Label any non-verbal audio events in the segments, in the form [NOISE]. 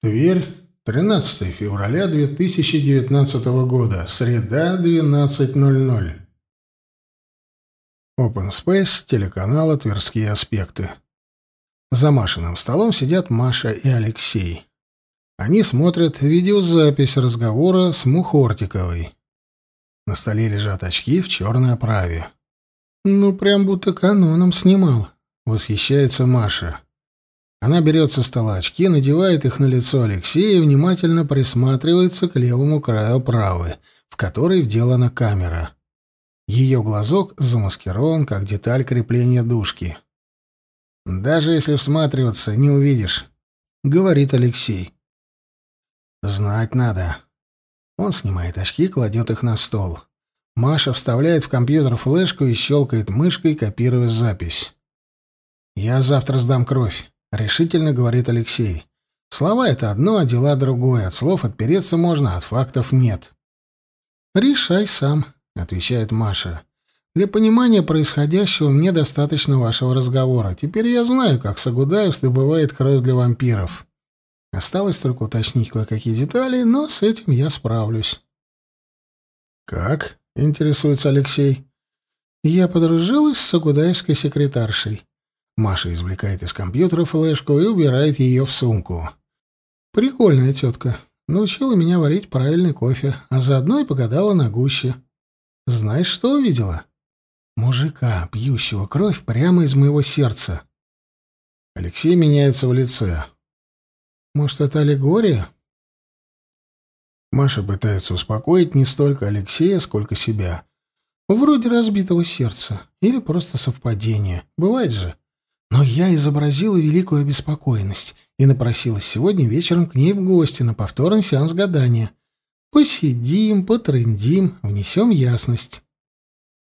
Тверь, 13 февраля 2019 года, среда, 12.00. Open Space, телеканала «Тверские аспекты». За Машиным столом сидят Маша и Алексей. Они смотрят видеозапись разговора с Мухортиковой. На столе лежат очки в черной оправе. «Ну, прям будто каноном снимал», — восхищается Маша. Она берет со стола очки, надевает их на лицо Алексея и внимательно присматривается к левому краю оправы, в которой вделана камера. Ее глазок замаскирован, как деталь крепления дужки. «Даже если всматриваться, не увидишь», — говорит Алексей. «Знать надо». Он снимает очки, кладет их на стол. Маша вставляет в компьютер флешку и щелкает мышкой, копируя запись. «Я завтра сдам кровь», — решительно говорит Алексей. «Слова — это одно, а дела — другое. От слов отпереться можно, от фактов нет». «Решай сам», — отвечает Маша. «Для понимания происходящего мне достаточно вашего разговора. Теперь я знаю, как Сагудаев добывает кровь для вампиров. Осталось только уточнить кое-какие детали, но с этим я справлюсь». «Как?» интересуется Алексей. Я подружилась с Агудаевской секретаршей. Маша извлекает из компьютера флешку и убирает ее в сумку. Прикольная тетка. Научила меня варить правильный кофе, а заодно и погадала на гуще. Знаешь, что увидела? Мужика, пьющего кровь прямо из моего сердца. Алексей меняется в лице. Может, это аллегория? Маша пытается успокоить не столько Алексея, сколько себя. Вроде разбитого сердца. Или просто совпадение. Бывает же. Но я изобразила великую обеспокоенность и напросилась сегодня вечером к ней в гости на повторный сеанс гадания. Посидим, потрындим, внесем ясность.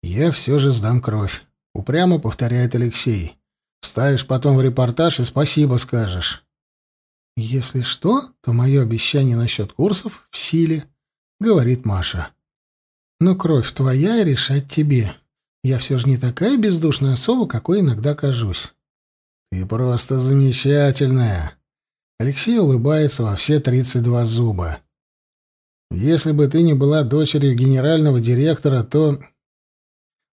Я все же сдам кровь. Упрямо повторяет Алексей. Вставишь потом в репортаж и спасибо скажешь. «Если что, то мое обещание насчет курсов в силе», — говорит Маша. «Но кровь твоя решать тебе. Я все же не такая бездушная особа, какой иногда кажусь». «Ты просто замечательная!» Алексей улыбается во все тридцать два зуба. «Если бы ты не была дочерью генерального директора, то...»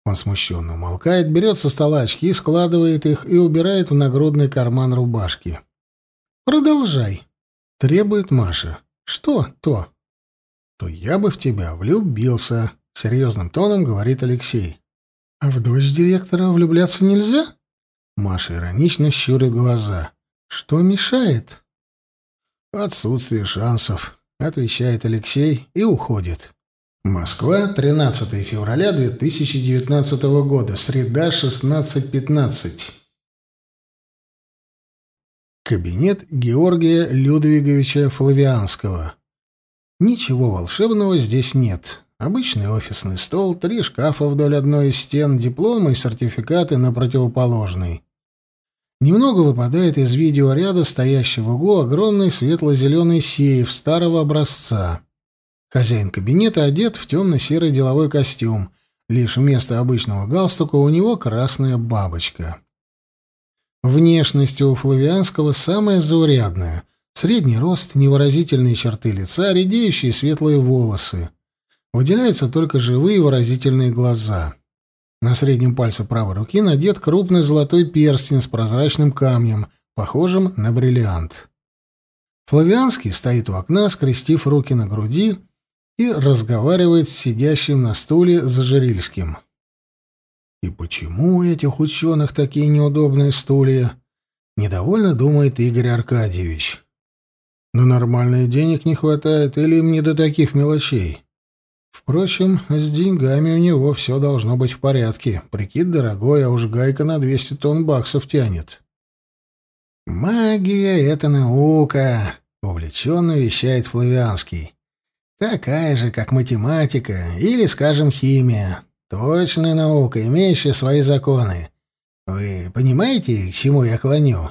Он смущенно умолкает, берет со стола очки, складывает их и убирает в нагрудный карман рубашки. Продолжай, требует Маша. Что то? То я бы в тебя влюбился, серьезным тоном говорит Алексей. А в дочь директора влюбляться нельзя? Маша иронично щурит глаза. Что мешает? Отсутствие шансов, отвечает Алексей и уходит. Москва, 13 февраля 2019 года, среда, 16.15. Кабинет Георгия Людвиговича Флавианского. Ничего волшебного здесь нет. Обычный офисный стол, три шкафа вдоль одной из стен, дипломы и сертификаты на противоположной. Немного выпадает из видеоряда, стоящего в углу, огромный светло-зеленый сейф старого образца. Хозяин кабинета одет в темно-серый деловой костюм. Лишь вместо обычного галстука у него красная бабочка. Внешность у Флавианского самая заурядная. Средний рост, невыразительные черты лица, редеющие светлые волосы. Выделяются только живые выразительные глаза. На среднем пальце правой руки надет крупный золотой перстень с прозрачным камнем, похожим на бриллиант. Флавианский стоит у окна, скрестив руки на груди и разговаривает с сидящим на стуле Зажирильским. И почему у этих ученых такие неудобные стулья? Недовольно думает Игорь Аркадьевич. Но нормальных денег не хватает или им не до таких мелочей? Впрочем, с деньгами у него все должно быть в порядке. Прикид дорогой, а уж гайка на 200 тонн баксов тянет. «Магия — это наука», — увлеченно вещает Флавианский. «Такая же, как математика или, скажем, химия. Точная наука, имеющая свои законы. Вы понимаете, к чему я клоню?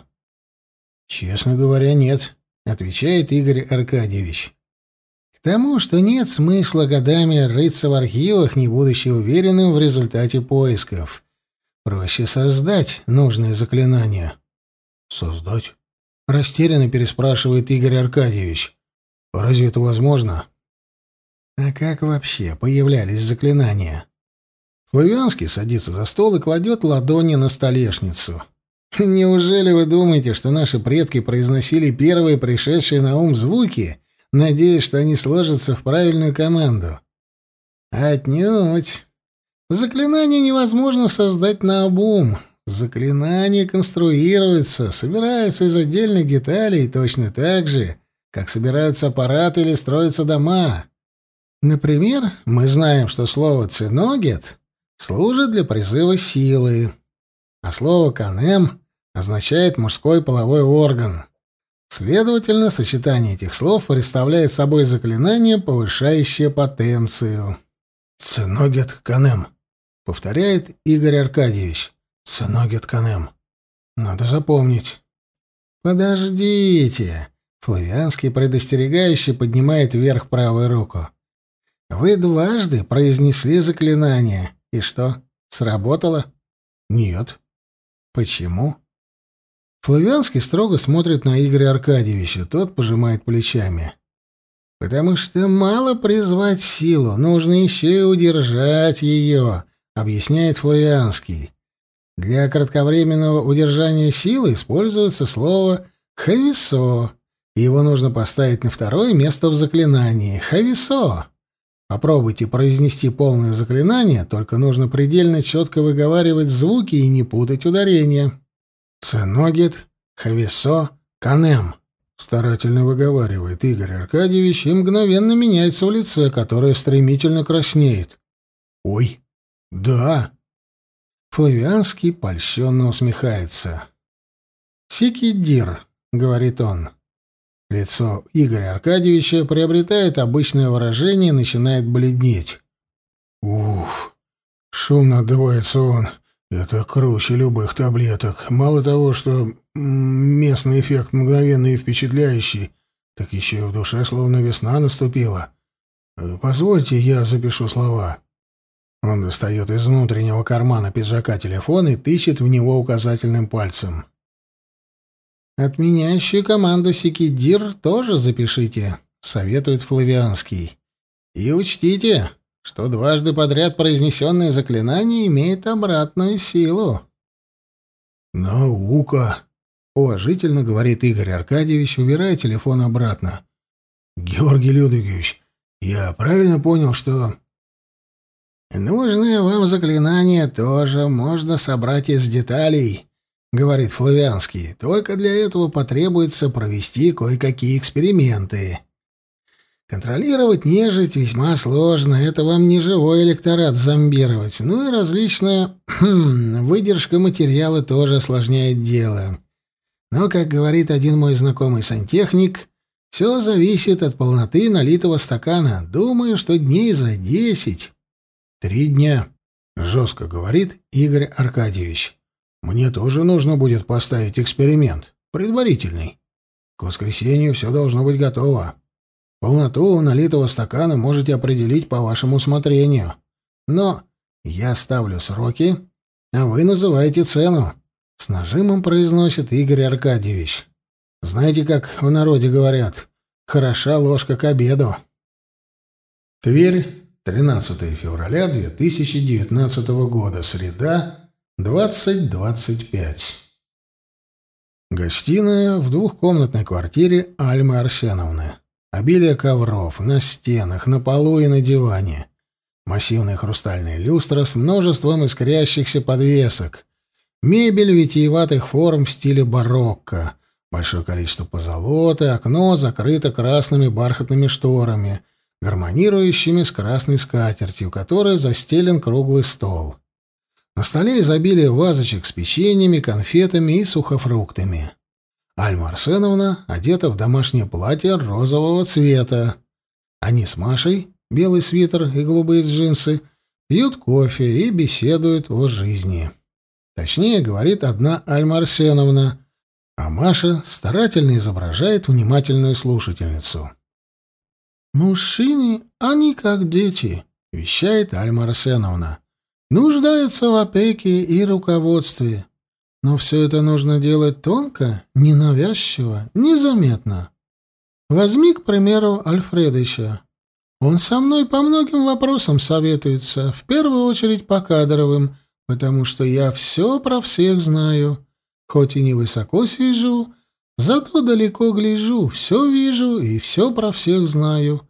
Честно говоря, нет, отвечает Игорь Аркадьевич. Тому, что нет смысла годами рыться в архивах, не будучи уверенным в результате поисков. Проще создать нужное заклинание. Создать? — растерянно переспрашивает Игорь Аркадьевич. «Разве это возможно?» «А как вообще появлялись заклинания?» Флавианский садится за стол и кладет ладони на столешницу. «Неужели вы думаете, что наши предки произносили первые пришедшие на ум звуки, надеясь, что они сложатся в правильную команду?» «Отнюдь. Заклинание невозможно создать на обум. Заклинания конструируются, собираются из отдельных деталей точно так же, как собираются аппараты или строятся дома. Например, мы знаем, что слово «циногет» служит для призыва силы, а слово «канем» означает мужской половой орган. Следовательно, сочетание этих слов представляет собой заклинание, повышающее потенцию. «Циногет канем», — повторяет Игорь Аркадьевич. «Циногет канем». Надо запомнить. «Подождите!» — Флавианский предостерегающе поднимает вверх правую руку. «Вы дважды произнесли заклинание. И что, сработало? Нет. Почему? Флавианский строго смотрит на Игоря Аркадьевича, тот пожимает плечами. Потому что мало призвать силу, нужно еще и удержать ее, объясняет Флавианский. Для кратковременного удержания силы используется слово «хависо», его нужно поставить на второе место в заклинании «хависо». Попробуйте произнести полное заклинание, только нужно предельно четко выговаривать звуки и не путать ударения. Ценогит, Хависо, Канем. Старательно выговаривает Игорь Аркадьевич и мгновенно меняется в лице, которое стремительно краснеет. «Ой, да!» Флавианский польщенно усмехается. «Сикидир», — говорит он, Лицо Игоря Аркадьевича приобретает обычное выражение и начинает бледнеть. «Уф, шумно отдувается он. Это круче любых таблеток. Мало того, что местный эффект мгновенный и впечатляющий, так еще и в душе словно весна наступила. Э, позвольте, я запишу слова». Он достает из внутреннего кармана пиджака телефон и тычет в него указательным пальцем. «Отменяющую команду Секидир тоже запишите», — советует Флавианский. «И учтите, что дважды подряд произнесенное заклинание имеет обратную силу». «Наука», — уважительно говорит Игорь Аркадьевич, убирая телефон обратно. «Георгий Людвигович, я правильно понял, что...» «Нужное вам заклинание тоже можно собрать из деталей», говорит Флавианский, только для этого потребуется провести кое-какие эксперименты. Контролировать нежить весьма сложно, это вам не живой электорат зомбировать, ну и различная [CLEARS THROAT] выдержка материала тоже осложняет дело. Но, как говорит один мой знакомый сантехник, все зависит от полноты налитого стакана. Думаю, что дней за десять. Три дня, — жестко говорит Игорь Аркадьевич. Мне тоже нужно будет поставить эксперимент, предварительный. К воскресенью все должно быть готово. Полноту налитого стакана можете определить по вашему усмотрению. Но я ставлю сроки, а вы называете цену. С нажимом произносит Игорь Аркадьевич. Знаете, как в народе говорят, хороша ложка к обеду. Тверь, 13 февраля 2019 года, среда, 20-25. Гостиная в двухкомнатной квартире Альмы Арсеновны. Обилие ковров на стенах, на полу и на диване. Массивная хрустальная люстра с множеством искрящихся подвесок. Мебель витиеватых форм в стиле барокко. Большое количество позолоты, окно закрыто красными бархатными шторами, гармонирующими с красной скатертью, которой застелен круглый стол. На столе изобилие вазочек с печеньями, конфетами и сухофруктами. Альма Арсеновна одета в домашнее платье розового цвета. Они с Машей, белый свитер и голубые джинсы, пьют кофе и беседуют о жизни. Точнее, говорит одна Альма Арсеновна, а Маша старательно изображает внимательную слушательницу. «Мужчины, они как дети», — вещает Альма Арсеновна нуждаются в опеке и руководстве. Но все это нужно делать тонко, ненавязчиво, незаметно. Возьми, к примеру, Альфредыча. Он со мной по многим вопросам советуется, в первую очередь по кадровым, потому что я все про всех знаю. Хоть и не высоко сижу, зато далеко гляжу, все вижу и все про всех знаю.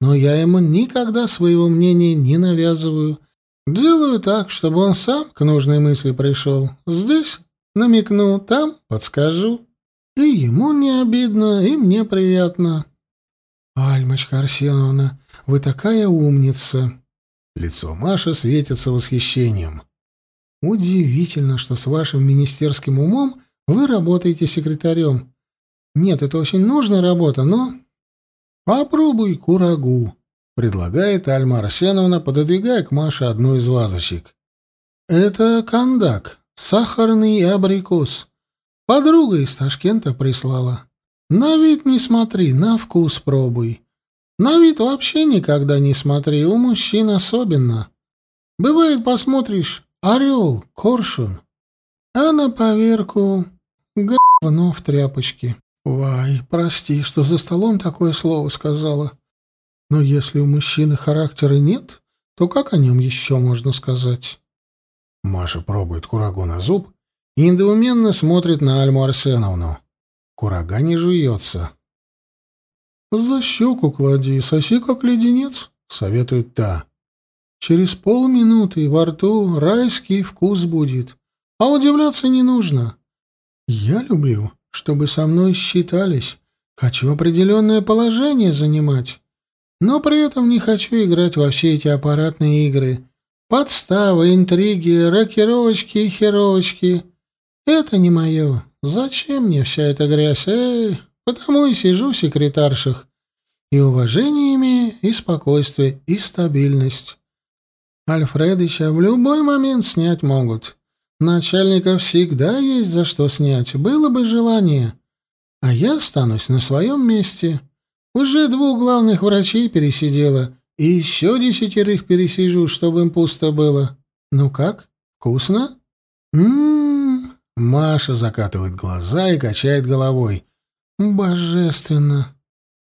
Но я ему никогда своего мнения не навязываю. Делаю так, чтобы он сам к нужной мысли пришел. Здесь намекну, там подскажу. И ему не обидно, и мне приятно. «Альмочка Арсеновна, вы такая умница!» Лицо Маши светится восхищением. Удивительно, что с вашим министерским умом вы работаете секретарем. Нет, это очень нужная работа, но... Попробуй курагу, предлагает Альма Арсеновна, пододвигая к Маше одну из вазочек. Это кандак, сахарный абрикос. Подруга из Ташкента прислала. На вид не смотри, на вкус пробуй. На вид вообще никогда не смотри, у мужчин особенно. Бывает, посмотришь, Орел, коршун. А на поверку говно в тряпочке. Вай, прости, что за столом такое слово сказала. Но если у мужчины характера нет, то как о нем еще можно сказать? Маша пробует курагу на зуб и недоуменно смотрит на Альму Арсеновну. Курага не жуется. «За щеку клади, соси как леденец», — советует та. Через полминуты во рту райский вкус будет, а удивляться не нужно. Я люблю, чтобы со мной считались, хочу определенное положение занимать, но при этом не хочу играть во все эти аппаратные игры. Подставы, интриги, рокировочки и херовочки. Это не мое. Зачем мне вся эта грязь? Эй, потому и сижу в секретаршах. И уважение имею, и спокойствие, и стабильность. Альфредыча в любой момент снять могут. Начальника всегда есть за что снять, было бы желание. А я останусь на своем месте. Уже двух главных врачей пересидела, и еще десятерых пересижу, чтобы им пусто было. Ну как, вкусно? М-м-м. Маша закатывает глаза и качает головой. Божественно.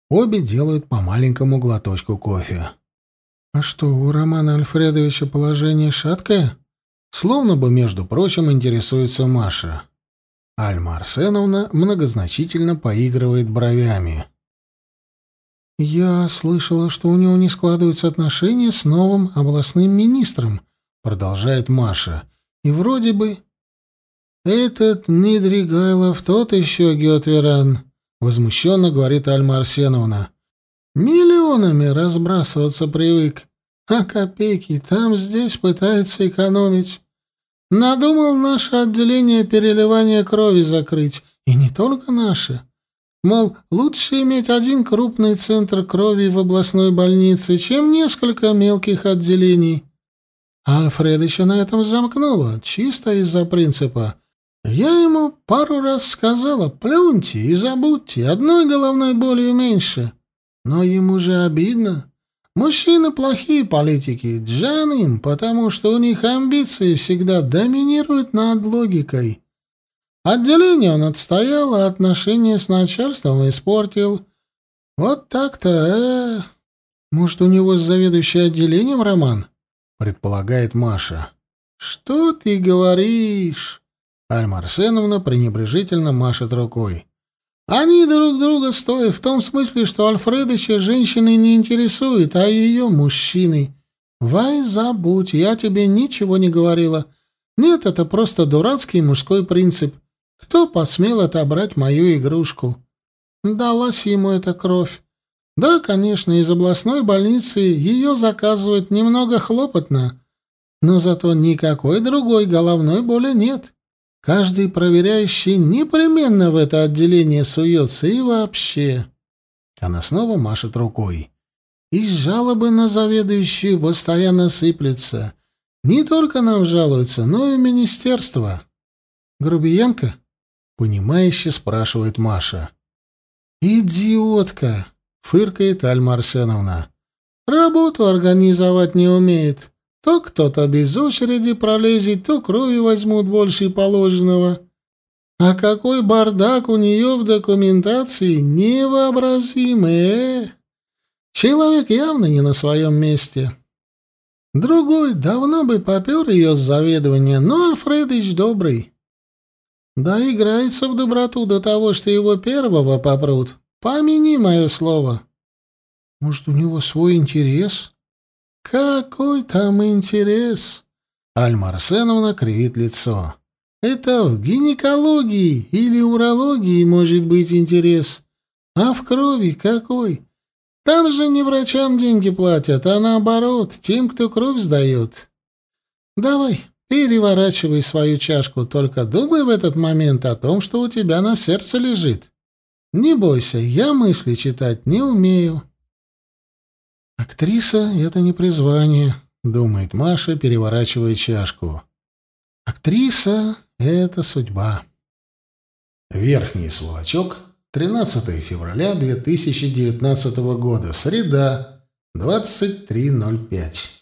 Обе делают по маленькому глоточку кофе. А что, у Романа Альфредовича положение шаткое? Словно бы, между прочим, интересуется Маша. Альма Арсеновна многозначительно поигрывает бровями. «Я слышала, что у него не складываются отношения с новым областным министром», — продолжает Маша. «И вроде бы...» «Этот Нидригайлов тот еще Гетверан», — возмущенно говорит Альма Арсеновна. Миллионами разбрасываться привык, а копейки там-здесь пытается экономить. Надумал наше отделение переливания крови закрыть, и не только наше. Мол, лучше иметь один крупный центр крови в областной больнице, чем несколько мелких отделений. Альфредыча на этом замкнуло, чисто из-за принципа. Я ему пару раз сказала, плюньте и забудьте, одной головной болью меньше. Но ему же обидно. Мужчины плохие политики, Джан им, потому что у них амбиции всегда доминируют над логикой. Отделение он отстоял, а отношения с начальством испортил. Вот так-то, э... Может, у него с заведующей отделением роман? Предполагает Маша. Что ты говоришь? Альма Арсеновна пренебрежительно машет рукой. Они друг друга стоят в том смысле, что Альфредыча женщины не интересует, а ее мужчины. Вай, забудь, я тебе ничего не говорила. Нет, это просто дурацкий мужской принцип. Кто посмел отобрать мою игрушку? Далась ему эта кровь. Да, конечно, из областной больницы ее заказывают немного хлопотно, но зато никакой другой головной боли нет. Каждый проверяющий непременно в это отделение суется и вообще. Она снова машет рукой. И жалобы на заведующую постоянно сыплются. Не только нам жалуются, но и министерство. Грубиянка? Понимающе спрашивает Маша. «Идиотка!» — фыркает Альма Арсеновна. «Работу организовать не умеет. То кто-то без очереди пролезет, то крови возьмут больше положенного. А какой бардак у нее в документации невообразимый, э? Человек явно не на своем месте. Другой давно бы попер ее с заведования, но Альфредыч добрый. Да играется в доброту до того, что его первого попрут. Помяни мое слово. Может, у него свой интерес? Какой там интерес? Альма Арсеновна кривит лицо. Это в гинекологии или урологии может быть интерес. А в крови какой? Там же не врачам деньги платят, а наоборот, тем, кто кровь сдает. Давай, переворачивай свою чашку, только думай в этот момент о том, что у тебя на сердце лежит. Не бойся, я мысли читать не умею. Актриса — это не призвание, — думает Маша, переворачивая чашку. Актриса — это судьба. Верхний сволочок, 13 февраля 2019 года, среда, 23.05.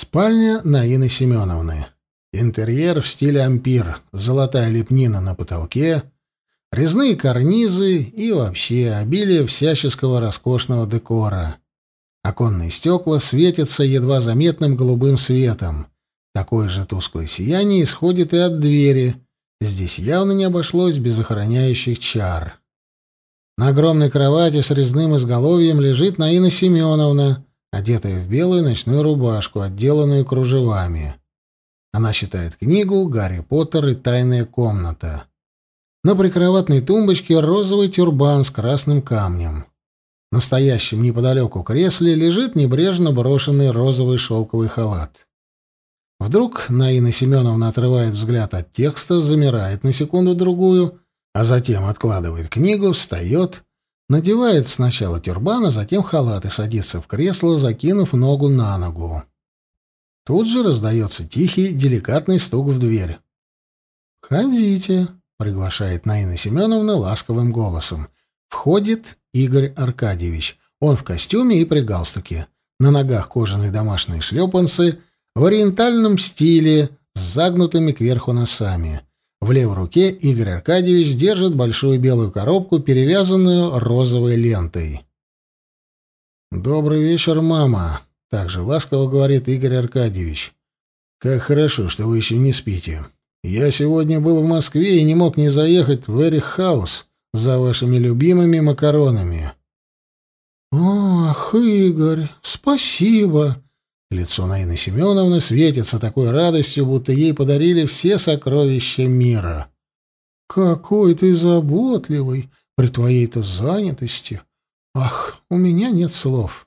Спальня Наины Семеновны. Интерьер в стиле ампир, золотая лепнина на потолке, резные карнизы и вообще обилие всяческого роскошного декора. Оконные стекла светятся едва заметным голубым светом. Такое же тусклое сияние исходит и от двери. Здесь явно не обошлось без охраняющих чар. На огромной кровати с резным изголовьем лежит Наина Семеновна, одетая в белую ночную рубашку, отделанную кружевами. Она читает книгу «Гарри Поттер и тайная комната». На прикроватной тумбочке розовый тюрбан с красным камнем. В настоящем неподалеку кресле лежит небрежно брошенный розовый шелковый халат. Вдруг Наина Семеновна отрывает взгляд от текста, замирает на секунду-другую, а затем откладывает книгу, встает, надевает сначала тюрбан, а затем халат и садится в кресло, закинув ногу на ногу. Тут же раздается тихий, деликатный стук в дверь. «Входите», — приглашает Наина Семеновна ласковым голосом. Входит Игорь Аркадьевич. Он в костюме и при галстуке. На ногах кожаные домашние шлепанцы в ориентальном стиле с загнутыми кверху носами. В левой руке Игорь Аркадьевич держит большую белую коробку, перевязанную розовой лентой. «Добрый вечер, мама», — также ласково говорит Игорь Аркадьевич. «Как хорошо, что вы еще не спите. Я сегодня был в Москве и не мог не заехать в Эрих Хаус за вашими любимыми макаронами». «Ах, Игорь, спасибо!» Лицо Наины Семеновны светится такой радостью, будто ей подарили все сокровища мира. «Какой ты заботливый при твоей-то занятости! Ах, у меня нет слов!»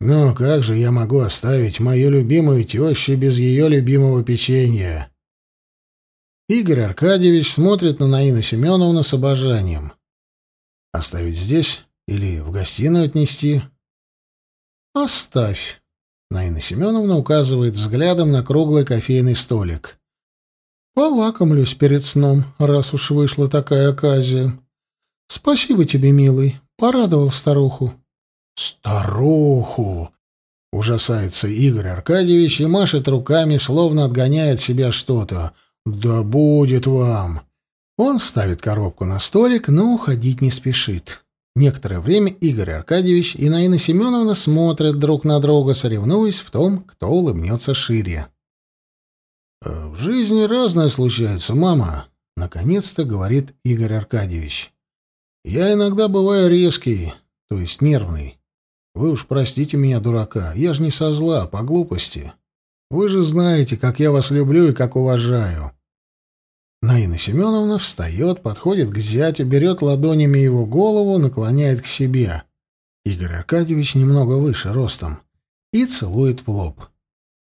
«Ну, как же я могу оставить мою любимую тещу без ее любимого печенья?» Игорь Аркадьевич смотрит на Наину Семеновну с обожанием. «Оставить здесь или в гостиную отнести?» «Оставь», — Наина Семеновна указывает взглядом на круглый кофейный столик. «Полакомлюсь перед сном, раз уж вышла такая оказия. Спасибо тебе, милый, порадовал старуху». «Старуху!» — ужасается Игорь Аркадьевич и машет руками, словно отгоняет от себя что-то — «Да будет вам!» Он ставит коробку на столик, но уходить не спешит. Некоторое время Игорь Аркадьевич и Наина Семеновна смотрят друг на друга, соревнуясь в том, кто улыбнется шире. «Э, «В жизни разное случается, мама», — наконец-то говорит Игорь Аркадьевич. «Я иногда бываю резкий, то есть нервный. Вы уж простите меня, дурака, я же не со зла, по глупости. Вы же знаете, как я вас люблю и как уважаю. Наина Семеновна встает, подходит к зятю, берет ладонями его голову, наклоняет к себе. Игорь Аркадьевич немного выше ростом и целует в лоб.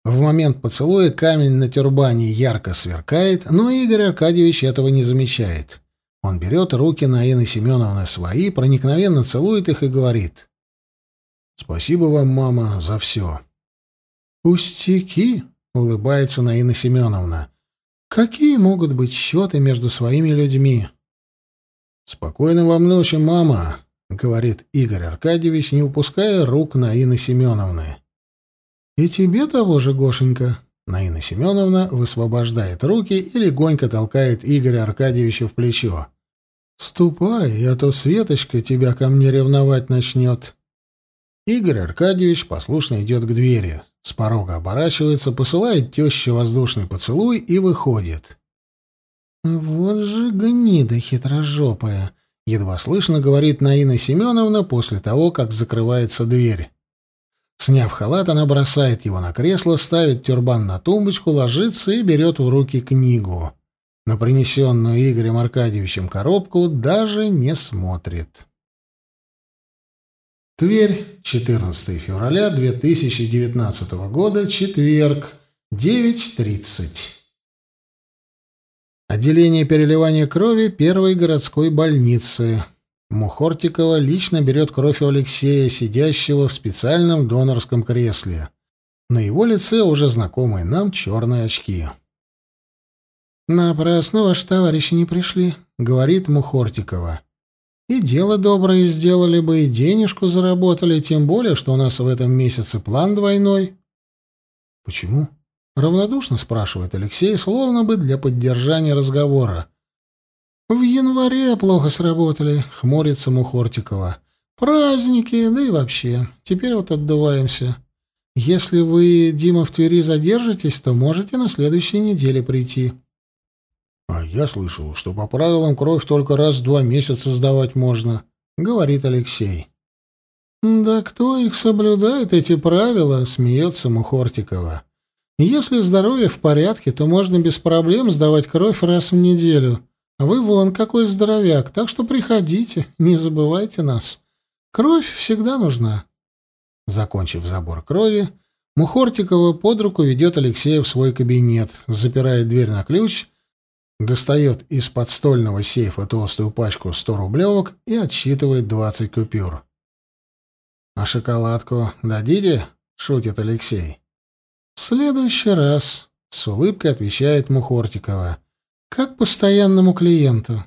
В момент поцелуя камень на тюрбане ярко сверкает, но Игорь Аркадьевич этого не замечает. Он берет руки Наины Семеновны свои, проникновенно целует их и говорит. «Спасибо вам, мама, за все». «Пустяки», — улыбается Наина Семеновна. Какие могут быть счеты между своими людьми? «Спокойной вам ночи, мама», — говорит Игорь Аркадьевич, не упуская рук Наины Семеновны. «И тебе того же, Гошенька», Наина Семеновна высвобождает руки и легонько толкает Игоря Аркадьевича в плечо. «Ступай, а то Светочка тебя ко мне ревновать начнет». Игорь Аркадьевич послушно идет к двери, с порога оборачивается, посылает теще воздушный поцелуй и выходит. «Вот же гнида хитрожопая!» — едва слышно говорит Наина Семеновна после того, как закрывается дверь. Сняв халат, она бросает его на кресло, ставит тюрбан на тумбочку, ложится и берет в руки книгу. На принесенную Игорем Аркадьевичем коробку даже не смотрит. Тверь, 14 февраля 2019 года, четверг, 9.30. Отделение переливания крови первой городской больницы. Мухортикова лично берет кровь у Алексея, сидящего в специальном донорском кресле. На его лице уже знакомые нам черные очки. «Напрасно ваши товарищи не пришли», — говорит Мухортикова. И дело доброе сделали бы, и денежку заработали, тем более, что у нас в этом месяце план двойной. — Почему? — равнодушно спрашивает Алексей, словно бы для поддержания разговора. — В январе плохо сработали, — хмурится Мухортикова. — Праздники, да и вообще. Теперь вот отдуваемся. Если вы, Дима, в Твери задержитесь, то можете на следующей неделе прийти. — «А я слышал, что по правилам кровь только раз в два месяца сдавать можно», — говорит Алексей. «Да кто их соблюдает, эти правила?» — смеется Мухортикова. «Если здоровье в порядке, то можно без проблем сдавать кровь раз в неделю. Вы вон какой здоровяк, так что приходите, не забывайте нас. Кровь всегда нужна». Закончив забор крови, Мухортикова под руку ведет Алексея в свой кабинет, запирает дверь на ключ — достает из подстольного сейфа толстую пачку 100 рублевок и отсчитывает 20 купюр. «А шоколадку дадите?» — шутит Алексей. «В следующий раз», — с улыбкой отвечает Мухортикова, — «как постоянному клиенту».